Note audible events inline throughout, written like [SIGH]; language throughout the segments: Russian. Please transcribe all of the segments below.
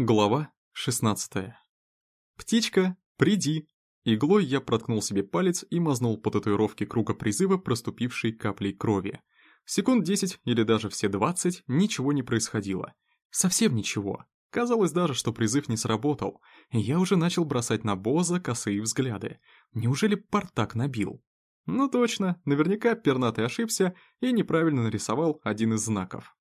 Глава 16. «Птичка, приди!» Иглой я проткнул себе палец и мазнул по татуировке круга призыва, проступившей каплей крови. Секунд 10 или даже все 20 ничего не происходило. Совсем ничего. Казалось даже, что призыв не сработал, я уже начал бросать на Боза косые взгляды. Неужели Партак набил? Ну точно, наверняка пернатый ошибся и неправильно нарисовал один из знаков.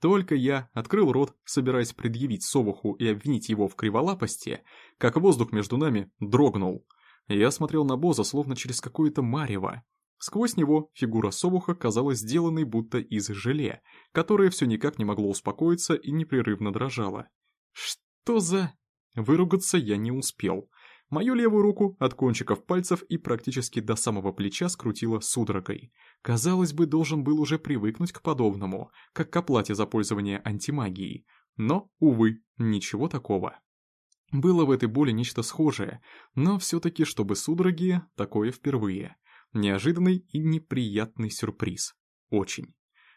Только я открыл рот, собираясь предъявить Совуху и обвинить его в криволапости, как воздух между нами дрогнул. Я смотрел на Боза словно через какое-то марево. Сквозь него фигура Совуха казалась сделанной будто из желе, которое все никак не могло успокоиться и непрерывно дрожало. Что за... Выругаться я не успел. Мою левую руку от кончиков пальцев и практически до самого плеча скрутило судорогой. Казалось бы, должен был уже привыкнуть к подобному, как к оплате за пользование антимагией. Но, увы, ничего такого. Было в этой боли нечто схожее, но все-таки, чтобы судороги, такое впервые. Неожиданный и неприятный сюрприз. Очень.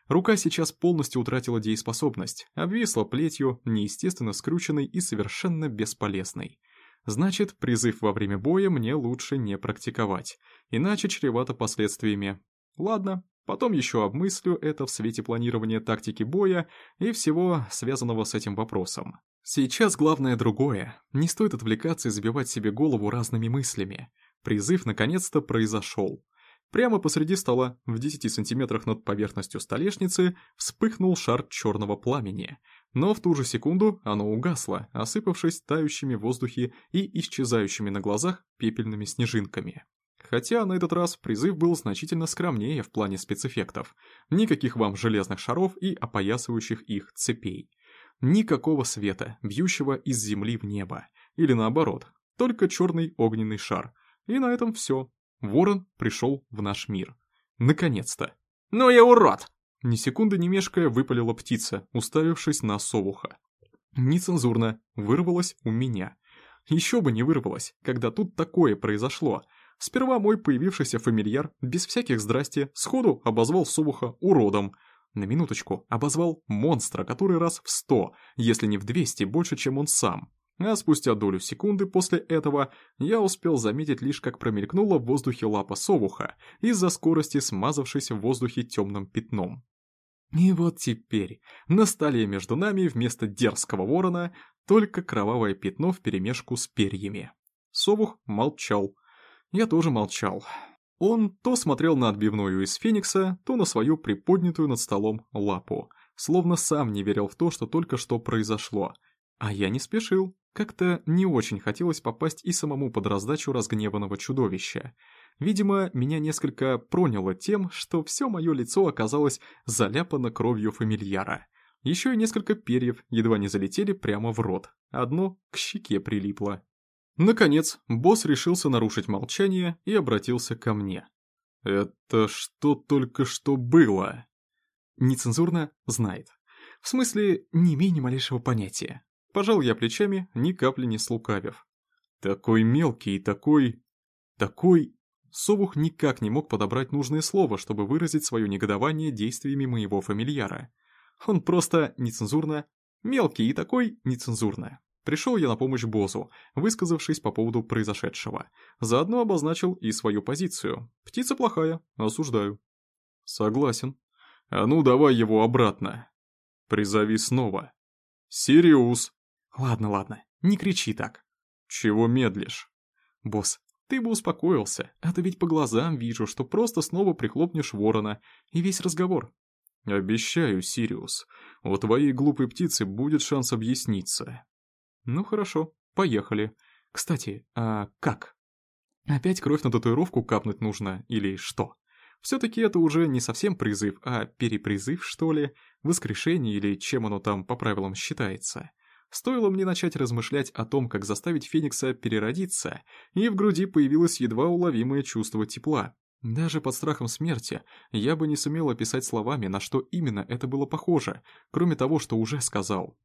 Рука сейчас полностью утратила дееспособность, обвисла плетью, неестественно скрученной и совершенно бесполезной. Значит, призыв во время боя мне лучше не практиковать, иначе чревато последствиями. Ладно, потом еще обмыслю это в свете планирования тактики боя и всего связанного с этим вопросом. Сейчас главное другое. Не стоит отвлекаться и забивать себе голову разными мыслями. Призыв наконец-то произошел. Прямо посреди стола, в 10 сантиметрах над поверхностью столешницы, вспыхнул шар черного пламени, но в ту же секунду оно угасло, осыпавшись тающими в воздухе и исчезающими на глазах пепельными снежинками. Хотя на этот раз призыв был значительно скромнее в плане спецэффектов. Никаких вам железных шаров и опоясывающих их цепей. Никакого света, бьющего из земли в небо. Или наоборот, только черный огненный шар. И на этом все. Ворон пришел в наш мир. Наконец-то. «Ну я урод!» Ни секунды не мешкая выпалила птица, уставившись на совуха. Нецензурно вырвалась у меня. Еще бы не вырвалась, когда тут такое произошло. Сперва мой появившийся фамильяр, без всяких здрасти, сходу обозвал совуха уродом. На минуточку, обозвал монстра, который раз в сто, если не в двести, больше, чем он сам. А спустя долю секунды после этого я успел заметить лишь как промелькнула в воздухе лапа совуха, из-за скорости смазавшись в воздухе темным пятном. И вот теперь на столе между нами вместо дерзкого ворона только кровавое пятно вперемешку с перьями. Совух молчал. Я тоже молчал. Он то смотрел на отбивную из феникса, то на свою приподнятую над столом лапу, словно сам не верил в то, что только что произошло. А я не спешил. Как-то не очень хотелось попасть и самому под раздачу разгневанного чудовища. Видимо, меня несколько проняло тем, что все мое лицо оказалось заляпано кровью фамильяра. Еще и несколько перьев едва не залетели прямо в рот. Одно к щеке прилипло. Наконец, босс решился нарушить молчание и обратился ко мне. «Это что только что было?» Нецензурно знает. В смысле, не имея ни малейшего понятия. Пожал я плечами, ни капли не слукавив. Такой мелкий и такой... Такой... Совух никак не мог подобрать нужное слово, чтобы выразить свое негодование действиями моего фамильяра. Он просто нецензурно... Мелкий и такой нецензурно. Пришел я на помощь боссу, высказавшись по поводу произошедшего. Заодно обозначил и свою позицию. Птица плохая, осуждаю. Согласен. А ну давай его обратно. Призови снова. Сириус. Ладно, ладно, не кричи так. Чего медлишь? Босс, ты бы успокоился, а то ведь по глазам вижу, что просто снова прихлопнешь ворона, и весь разговор. Обещаю, Сириус, у твоей глупой птицы будет шанс объясниться. Ну хорошо, поехали. Кстати, а как? Опять кровь на татуировку капнуть нужно, или что? Все-таки это уже не совсем призыв, а перепризыв, что ли, воскрешение или чем оно там по правилам считается. Стоило мне начать размышлять о том, как заставить Феникса переродиться, и в груди появилось едва уловимое чувство тепла. Даже под страхом смерти я бы не сумел описать словами, на что именно это было похоже, кроме того, что уже сказал.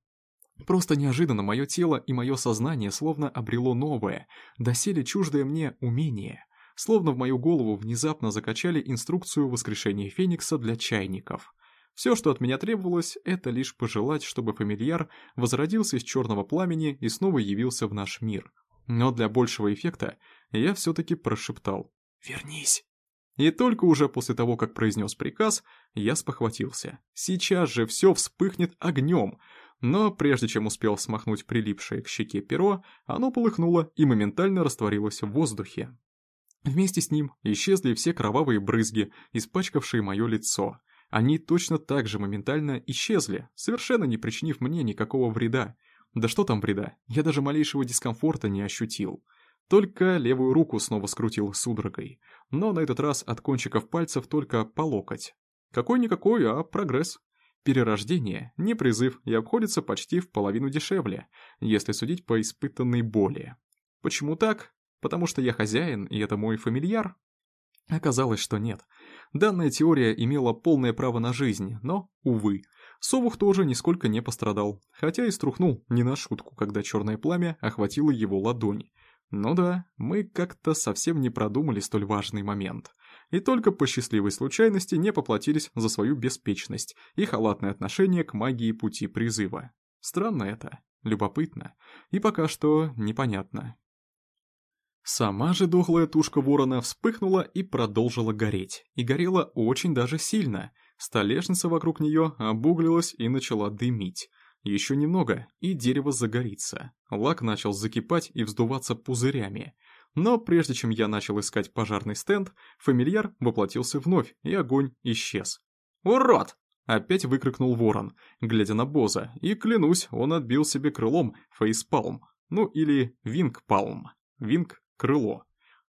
Просто неожиданно мое тело и мое сознание словно обрело новое, доселе чуждое мне умение. Словно в мою голову внезапно закачали инструкцию воскрешения Феникса для чайников. Все, что от меня требовалось, это лишь пожелать, чтобы фамильяр возродился из черного пламени и снова явился в наш мир. Но для большего эффекта я все-таки прошептал «Вернись». И только уже после того, как произнес приказ, я спохватился. Сейчас же все вспыхнет огнем, но прежде чем успел смахнуть прилипшее к щеке перо, оно полыхнуло и моментально растворилось в воздухе. Вместе с ним исчезли все кровавые брызги, испачкавшие мое лицо. Они точно так же моментально исчезли, совершенно не причинив мне никакого вреда. Да что там вреда, я даже малейшего дискомфорта не ощутил. Только левую руку снова скрутил судорогой, но на этот раз от кончиков пальцев только по локоть. Какой-никакой, а прогресс. Перерождение, не призыв и обходится почти в половину дешевле, если судить по испытанной боли. Почему так? Потому что я хозяин, и это мой фамильяр? Оказалось, что нет. Данная теория имела полное право на жизнь, но, увы, Совух тоже нисколько не пострадал, хотя и струхнул не на шутку, когда черное пламя охватило его ладонь. Ну да, мы как-то совсем не продумали столь важный момент. И только по счастливой случайности не поплатились за свою беспечность и халатное отношение к магии пути призыва. Странно это, любопытно и пока что непонятно. Сама же дохлая тушка ворона вспыхнула и продолжила гореть. И горела очень даже сильно. Столешница вокруг нее обуглилась и начала дымить. Еще немного, и дерево загорится. Лак начал закипать и вздуваться пузырями. Но прежде чем я начал искать пожарный стенд, фамильяр воплотился вновь, и огонь исчез. «Урод!» — опять выкрикнул ворон, глядя на Боза, и, клянусь, он отбил себе крылом фейспалм, ну или вингпалм. Винг крыло.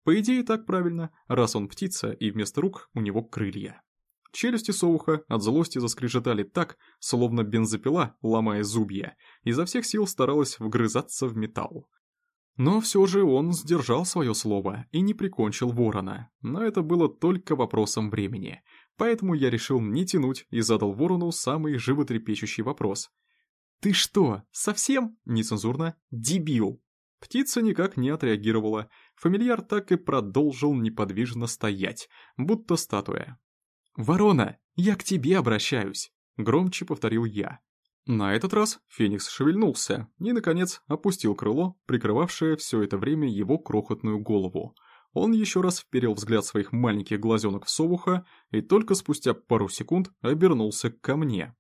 По идее, так правильно, раз он птица и вместо рук у него крылья. Челюсти совуха от злости заскрежетали так, словно бензопила, ломая зубья, изо всех сил старалась вгрызаться в металл. Но все же он сдержал свое слово и не прикончил ворона, но это было только вопросом времени, поэтому я решил не тянуть и задал ворону самый животрепещущий вопрос. «Ты что, совсем, нецензурно, дебил?» Птица никак не отреагировала. Фамильяр так и продолжил неподвижно стоять, будто статуя. «Ворона, я к тебе обращаюсь!» — громче повторил я. На этот раз Феникс шевельнулся и, наконец, опустил крыло, прикрывавшее все это время его крохотную голову. Он еще раз вперил взгляд своих маленьких глазенок в совуха и только спустя пару секунд обернулся ко мне.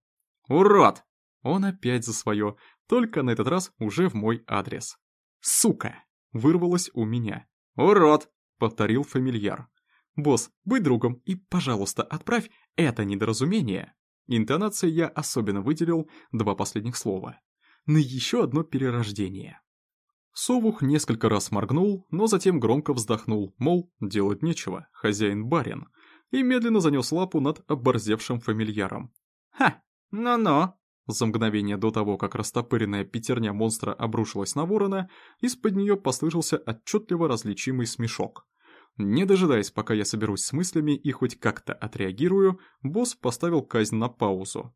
«Урод!» Он опять за свое, только на этот раз уже в мой адрес. «Сука!» — вырвалось у меня. «Урод!» — повторил фамильяр. «Босс, будь другом и, пожалуйста, отправь это недоразумение». Интонацией я особенно выделил два последних слова. На еще одно перерождение. Совух несколько раз моргнул, но затем громко вздохнул, мол, делать нечего, хозяин-барин, и медленно занес лапу над оборзевшим фамильяром. «Ха, ну-ну!» За мгновение до того, как растопыренная пятерня монстра обрушилась на ворона, из-под нее послышался отчетливо различимый смешок. Не дожидаясь, пока я соберусь с мыслями и хоть как-то отреагирую, босс поставил казнь на паузу.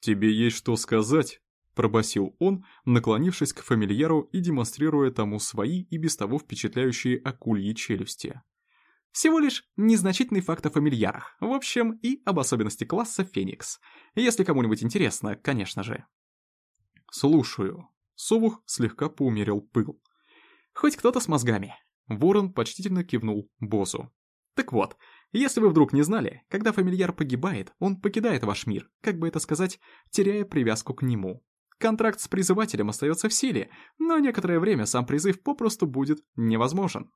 «Тебе есть что сказать?» – пробасил он, наклонившись к фамильяру и демонстрируя тому свои и без того впечатляющие акульи челюсти. Всего лишь незначительный факт о фамильярах, в общем, и об особенности класса Феникс. Если кому-нибудь интересно, конечно же. Слушаю. Совух слегка поумерил пыл. Хоть кто-то с мозгами. Ворон почтительно кивнул боссу. Так вот, если вы вдруг не знали, когда фамильяр погибает, он покидает ваш мир, как бы это сказать, теряя привязку к нему. Контракт с призывателем остается в силе, но некоторое время сам призыв попросту будет невозможен.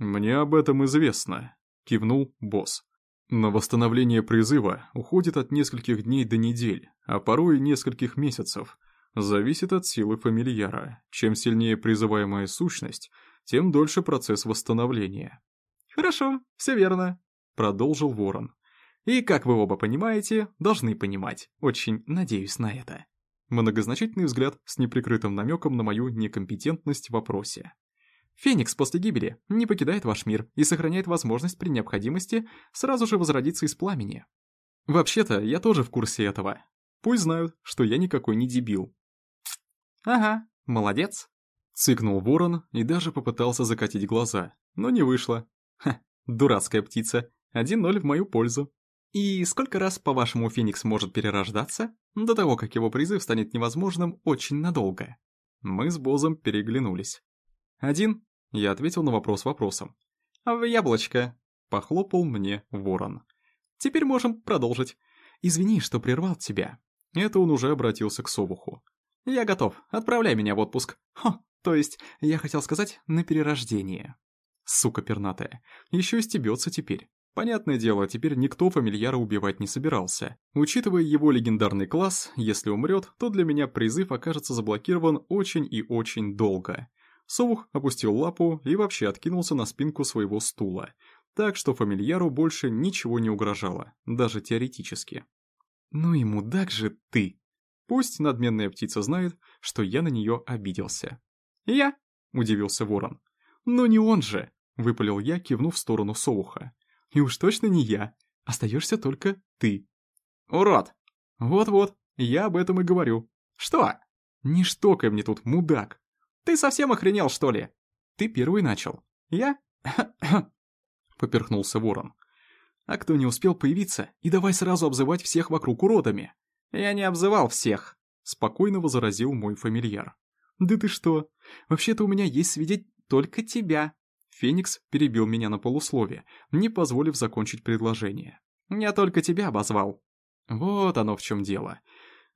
«Мне об этом известно», — кивнул босс. «На восстановление призыва уходит от нескольких дней до недель, а порой и нескольких месяцев. Зависит от силы фамильяра. Чем сильнее призываемая сущность, тем дольше процесс восстановления». «Хорошо, все верно», — продолжил Ворон. «И, как вы оба понимаете, должны понимать. Очень надеюсь на это». Многозначительный взгляд с неприкрытым намеком на мою некомпетентность в вопросе. Феникс после гибели не покидает ваш мир и сохраняет возможность при необходимости сразу же возродиться из пламени. Вообще-то, я тоже в курсе этого. Пусть знают, что я никакой не дебил. Ага, молодец. Цыкнул ворон и даже попытался закатить глаза, но не вышло. Ха, дурацкая птица. 1-0 в мою пользу. И сколько раз, по-вашему, Феникс может перерождаться? До того, как его призыв станет невозможным очень надолго. Мы с Бозом переглянулись. Один, я ответил на вопрос вопросом. В яблочко. Похлопал мне ворон. Теперь можем продолжить. Извини, что прервал тебя. Это он уже обратился к Совуху. Я готов, отправляй меня в отпуск. Хо, то есть, я хотел сказать, на перерождение. Сука пернатая, еще и стебется теперь. Понятное дело, теперь никто фамильяра убивать не собирался. Учитывая его легендарный класс, если умрет, то для меня призыв окажется заблокирован очень и очень долго. Совух опустил лапу и вообще откинулся на спинку своего стула. Так что фамильяру больше ничего не угрожало, даже теоретически. «Ну и мудак же ты!» Пусть надменная птица знает, что я на нее обиделся. «Я?» — удивился ворон. «Но не он же!» — выпалил я, кивнув в сторону Совуха. И уж точно не я. Остаешься только ты. Урод! Вот-вот, я об этом и говорю. Что? Не штокай мне тут, мудак. Ты совсем охренел, что ли? Ты первый начал. Я? [COUGHS] Поперхнулся ворон. А кто не успел появиться, и давай сразу обзывать всех вокруг уродами. Я не обзывал всех, спокойно возразил мой фамильяр. Да ты что? Вообще-то у меня есть свидеть только тебя. Феникс перебил меня на полусловие, не позволив закончить предложение. «Я только тебя обозвал». Вот оно в чем дело.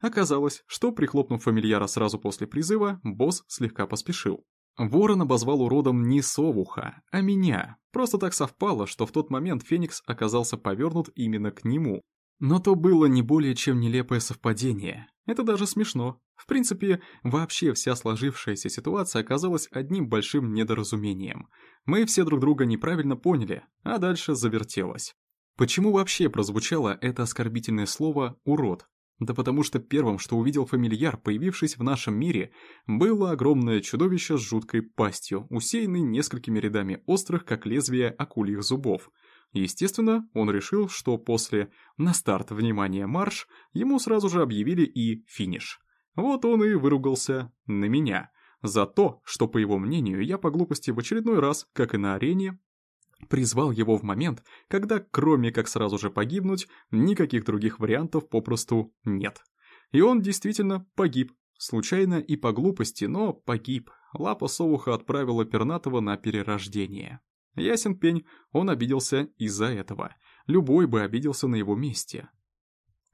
Оказалось, что, прихлопнув фамильяра сразу после призыва, босс слегка поспешил. Ворон обозвал уродом не совуха, а меня. Просто так совпало, что в тот момент Феникс оказался повернут именно к нему. Но то было не более чем нелепое совпадение. Это даже смешно. В принципе, вообще вся сложившаяся ситуация оказалась одним большим недоразумением. Мы все друг друга неправильно поняли, а дальше завертелось. Почему вообще прозвучало это оскорбительное слово «урод»? Да потому что первым, что увидел фамильяр, появившись в нашем мире, было огромное чудовище с жуткой пастью, усеянной несколькими рядами острых, как лезвие акульих зубов – Естественно, он решил, что после «на старт, внимание, марш» ему сразу же объявили и финиш. Вот он и выругался на меня за то, что, по его мнению, я по глупости в очередной раз, как и на арене, призвал его в момент, когда, кроме как сразу же погибнуть, никаких других вариантов попросту нет. И он действительно погиб. Случайно и по глупости, но погиб. Лапа Совуха отправила Пернатого на перерождение. Ясен пень, он обиделся из-за этого. Любой бы обиделся на его месте.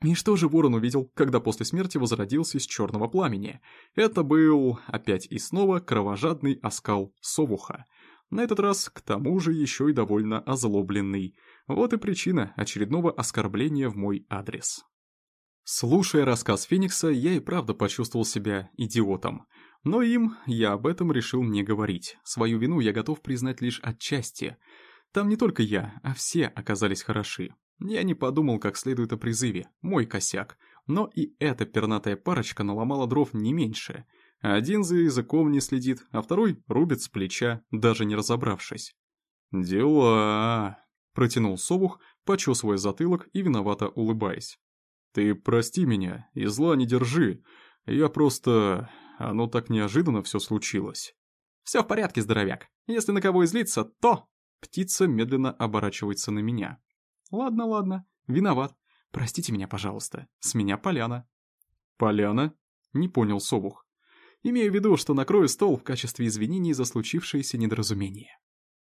И что же Ворон увидел, когда после смерти возродился из черного пламени? Это был, опять и снова, кровожадный оскал совуха. На этот раз, к тому же, еще и довольно озлобленный. Вот и причина очередного оскорбления в мой адрес. Слушая рассказ Феникса, я и правда почувствовал себя идиотом. Но им я об этом решил не говорить. Свою вину я готов признать лишь отчасти. Там не только я, а все оказались хороши. Я не подумал как следует о призыве, мой косяк. Но и эта пернатая парочка наломала дров не меньше. Один за языком не следит, а второй рубит с плеча, даже не разобравшись. «Дела...» — протянул Совух, почесывая затылок и виновато улыбаясь. «Ты прости меня и зла не держи. Я просто... Оно так неожиданно все случилось. Все в порядке, здоровяк. Если на кого излиться, то... Птица медленно оборачивается на меня. Ладно, ладно, виноват. Простите меня, пожалуйста. С меня поляна. Поляна? Не понял Совух. Имею в виду, что накрою стол в качестве извинений за случившееся недоразумение.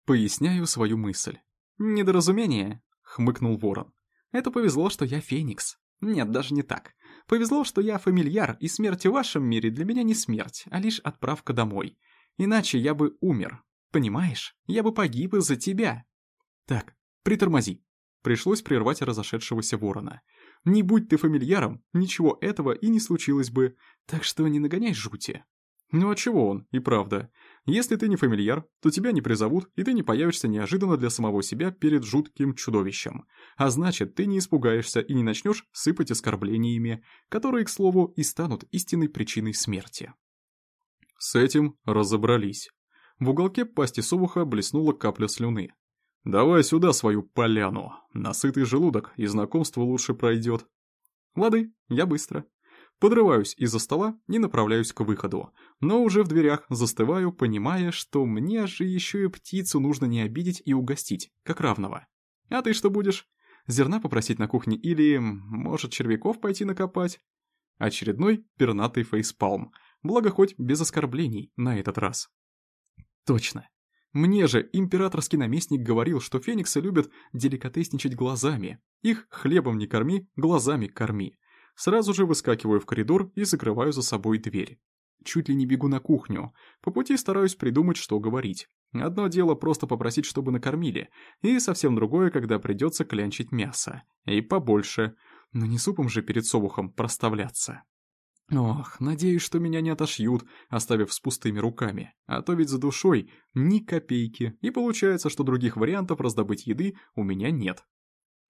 Поясняю свою мысль. «Недоразумение», — хмыкнул ворон. «Это повезло, что я феникс. Нет, даже не так. Повезло, что я фамильяр, и смерть в вашем мире для меня не смерть, а лишь отправка домой. Иначе я бы умер. Понимаешь? Я бы погиб из-за тебя. Так, притормози. Пришлось прервать разошедшегося ворона. Не будь ты фамильяром, ничего этого и не случилось бы, так что не нагоняй жути. Ну а чего он, и правда. Если ты не фамильяр, то тебя не призовут, и ты не появишься неожиданно для самого себя перед жутким чудовищем. А значит, ты не испугаешься и не начнешь сыпать оскорблениями, которые, к слову, и станут истинной причиной смерти. С этим разобрались. В уголке пасти совуха блеснула капля слюны. «Давай сюда свою поляну. Насытый желудок, и знакомство лучше пройдет». «Лады, я быстро», Подрываюсь из-за стола и направляюсь к выходу, но уже в дверях застываю, понимая, что мне же еще и птицу нужно не обидеть и угостить, как равного. А ты что будешь? Зерна попросить на кухне или, может, червяков пойти накопать? Очередной пернатый фейспалм, благо хоть без оскорблений на этот раз. Точно. Мне же императорский наместник говорил, что фениксы любят деликатесничать глазами. Их хлебом не корми, глазами корми. Сразу же выскакиваю в коридор и закрываю за собой дверь. Чуть ли не бегу на кухню. По пути стараюсь придумать, что говорить. Одно дело просто попросить, чтобы накормили, и совсем другое, когда придется клянчить мясо. И побольше. Но не супом же перед совухом проставляться. Ох, надеюсь, что меня не отошьют, оставив с пустыми руками. А то ведь за душой ни копейки, и получается, что других вариантов раздобыть еды у меня нет.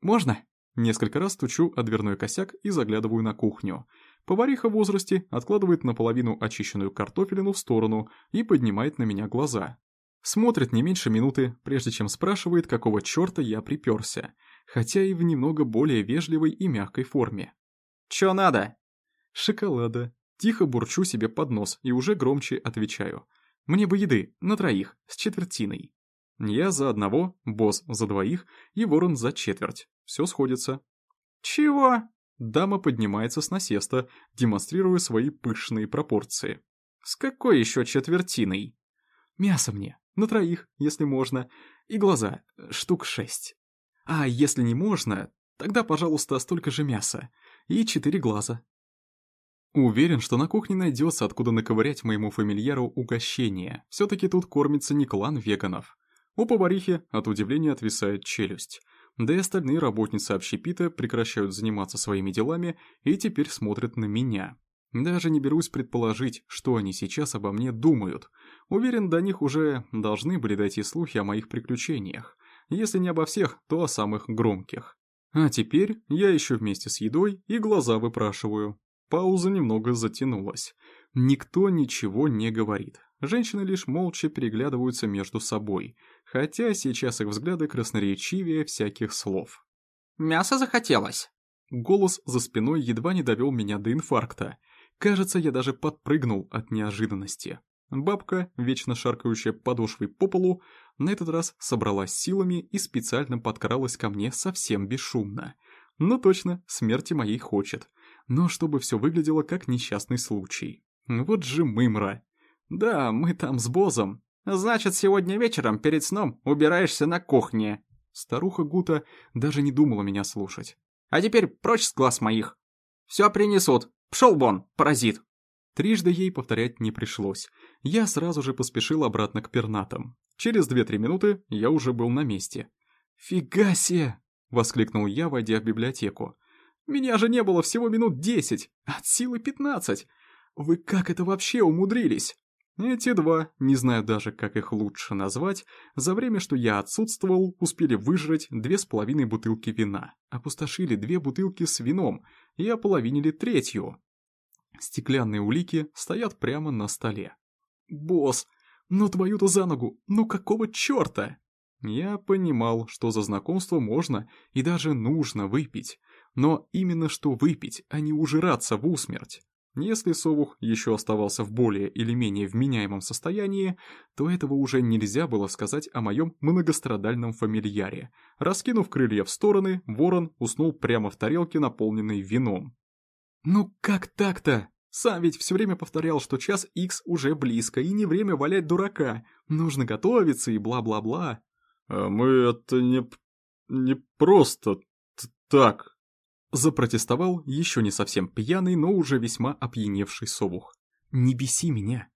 «Можно?» Несколько раз стучу о дверной косяк и заглядываю на кухню. Повариха в возрасте откладывает наполовину очищенную картофелину в сторону и поднимает на меня глаза. Смотрит не меньше минуты, прежде чем спрашивает, какого черта я приперся, хотя и в немного более вежливой и мягкой форме. «Чё надо?» «Шоколада». Тихо бурчу себе под нос и уже громче отвечаю. «Мне бы еды, на троих, с четвертиной». Я за одного, босс за двоих и ворон за четверть. Все сходится. «Чего?» Дама поднимается с насеста, демонстрируя свои пышные пропорции. «С какой еще четвертиной?» «Мясо мне, на троих, если можно, и глаза, штук шесть. А если не можно, тогда, пожалуйста, столько же мяса, и четыре глаза». Уверен, что на кухне найдется, откуда наковырять моему фамильяру угощение. Все-таки тут кормится не клан веганов. У поварихи от удивления отвисает челюсть. Да и остальные работницы общепита прекращают заниматься своими делами и теперь смотрят на меня. Даже не берусь предположить, что они сейчас обо мне думают. Уверен, до них уже должны были дойти слухи о моих приключениях. Если не обо всех, то о самых громких. А теперь я еще вместе с едой и глаза выпрашиваю. Пауза немного затянулась. Никто ничего не говорит. Женщины лишь молча переглядываются между собой, хотя сейчас их взгляды красноречивее всяких слов. «Мясо захотелось?» Голос за спиной едва не довел меня до инфаркта. Кажется, я даже подпрыгнул от неожиданности. Бабка, вечно шаркающая подошвой по полу, на этот раз собралась силами и специально подкралась ко мне совсем бесшумно. Ну точно, смерти моей хочет. Но чтобы все выглядело как несчастный случай. Вот же мымра. Да, мы там с Бозом. Значит, сегодня вечером перед сном убираешься на кухне. Старуха Гута даже не думала меня слушать. А теперь прочь с глаз моих. Все принесут. Пшел вон, паразит. Трижды ей повторять не пришлось. Я сразу же поспешил обратно к пернатам. Через две-три минуты я уже был на месте. «Фига себе!» — воскликнул я, войдя в библиотеку. «Меня же не было всего минут десять, от силы пятнадцать. Вы как это вообще умудрились?» Эти два, не знаю даже, как их лучше назвать, за время, что я отсутствовал, успели выжрать две с половиной бутылки вина, опустошили две бутылки с вином и ополовинили третью. Стеклянные улики стоят прямо на столе. «Босс, ну твою-то за ногу, ну какого черта?» Я понимал, что за знакомство можно и даже нужно выпить, но именно что выпить, а не ужираться в усмерть. Если совух еще оставался в более или менее вменяемом состоянии, то этого уже нельзя было сказать о моем многострадальном фамильяре. Раскинув крылья в стороны, ворон уснул прямо в тарелке, наполненной вином. «Ну как так-то? Сам ведь все время повторял, что час икс уже близко, и не время валять дурака. Нужно готовиться и бла-бла-бла». «А мы это не... не просто так», Запротестовал еще не совсем пьяный, но уже весьма опьяневший совух. «Не беси меня!»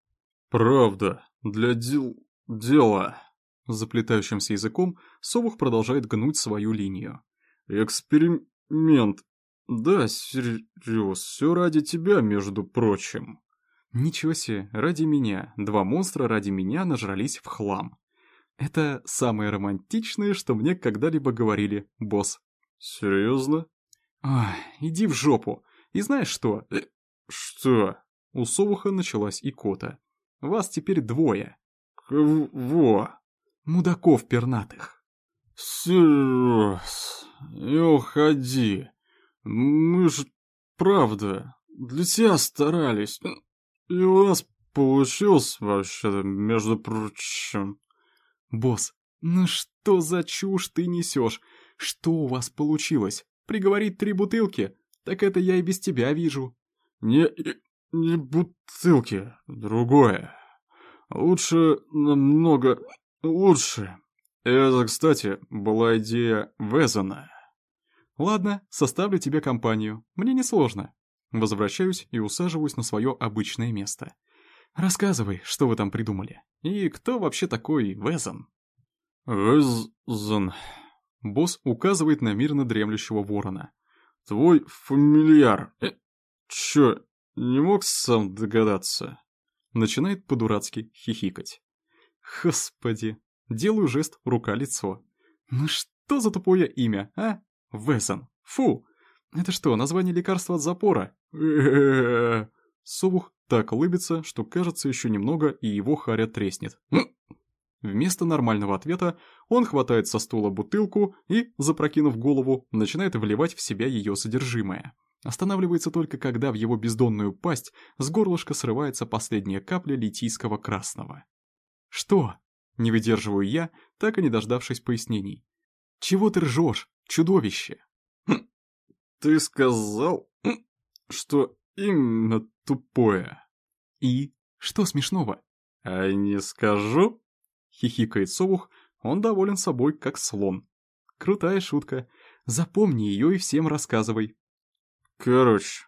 «Правда, для дел... дела...» Заплетающимся языком совух продолжает гнуть свою линию. «Эксперимент. Да, серьез, все ради тебя, между прочим». Ничего себе, ради меня. Два монстра ради меня нажрались в хлам. Это самое романтичное, что мне когда-либо говорили, босс. Серьезно? Ах, иди в жопу. И знаешь что? Что? У Совуха началась икота. Вас теперь двое. Кого? Мудаков пернатых. Серьез, не уходи. Мы ж, правда, для тебя старались. И у нас получилось вообще-то, между прочим. Босс, ну что за чушь ты несешь? Что у вас получилось? Приговорить три бутылки? Так это я и без тебя вижу. Не... не бутылки, другое. Лучше, намного лучше. Это, кстати, была идея Везена. Ладно, составлю тебе компанию. Мне несложно. Возвращаюсь и усаживаюсь на свое обычное место. Рассказывай, что вы там придумали. И кто вообще такой Везен? Везен. Босс указывает на мирно дремлющего ворона. Твой фамильяр. Э, чё, не мог сам догадаться? Начинает по-дурацки хихикать. Господи. Делаю жест рука-лицо. Ну что за тупое имя, а? Везен. Фу. Это что, название лекарства от запора? Совух так улыбится, что кажется еще немного, и его харя треснет. Вместо нормального ответа он хватает со стула бутылку и, запрокинув голову, начинает вливать в себя ее содержимое. Останавливается только когда в его бездонную пасть с горлышка срывается последняя капля литийского красного. «Что?» — не выдерживаю я, так и не дождавшись пояснений. «Чего ты ржешь, чудовище?» хм, «Ты сказал, хм, что именно тупое». «И? Что смешного?» «А не скажу?» — хихикает Совух, он доволен собой, как слон. Крутая шутка. Запомни ее и всем рассказывай. Короче,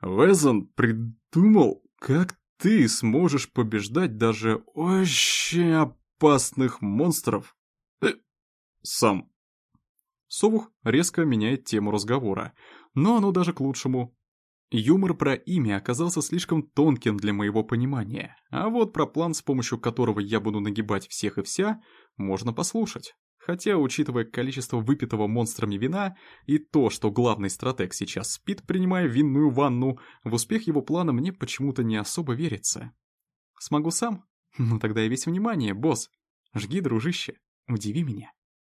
Везон придумал, как ты сможешь побеждать даже очень опасных монстров э, сам. Совух резко меняет тему разговора, но оно даже к лучшему. Юмор про имя оказался слишком тонким для моего понимания, а вот про план, с помощью которого я буду нагибать всех и вся, можно послушать. Хотя, учитывая количество выпитого монстрами вина и то, что главный стратег сейчас спит, принимая винную ванну, в успех его плана мне почему-то не особо верится. Смогу сам? Ну тогда и весь внимание, босс. Жги, дружище, удиви меня.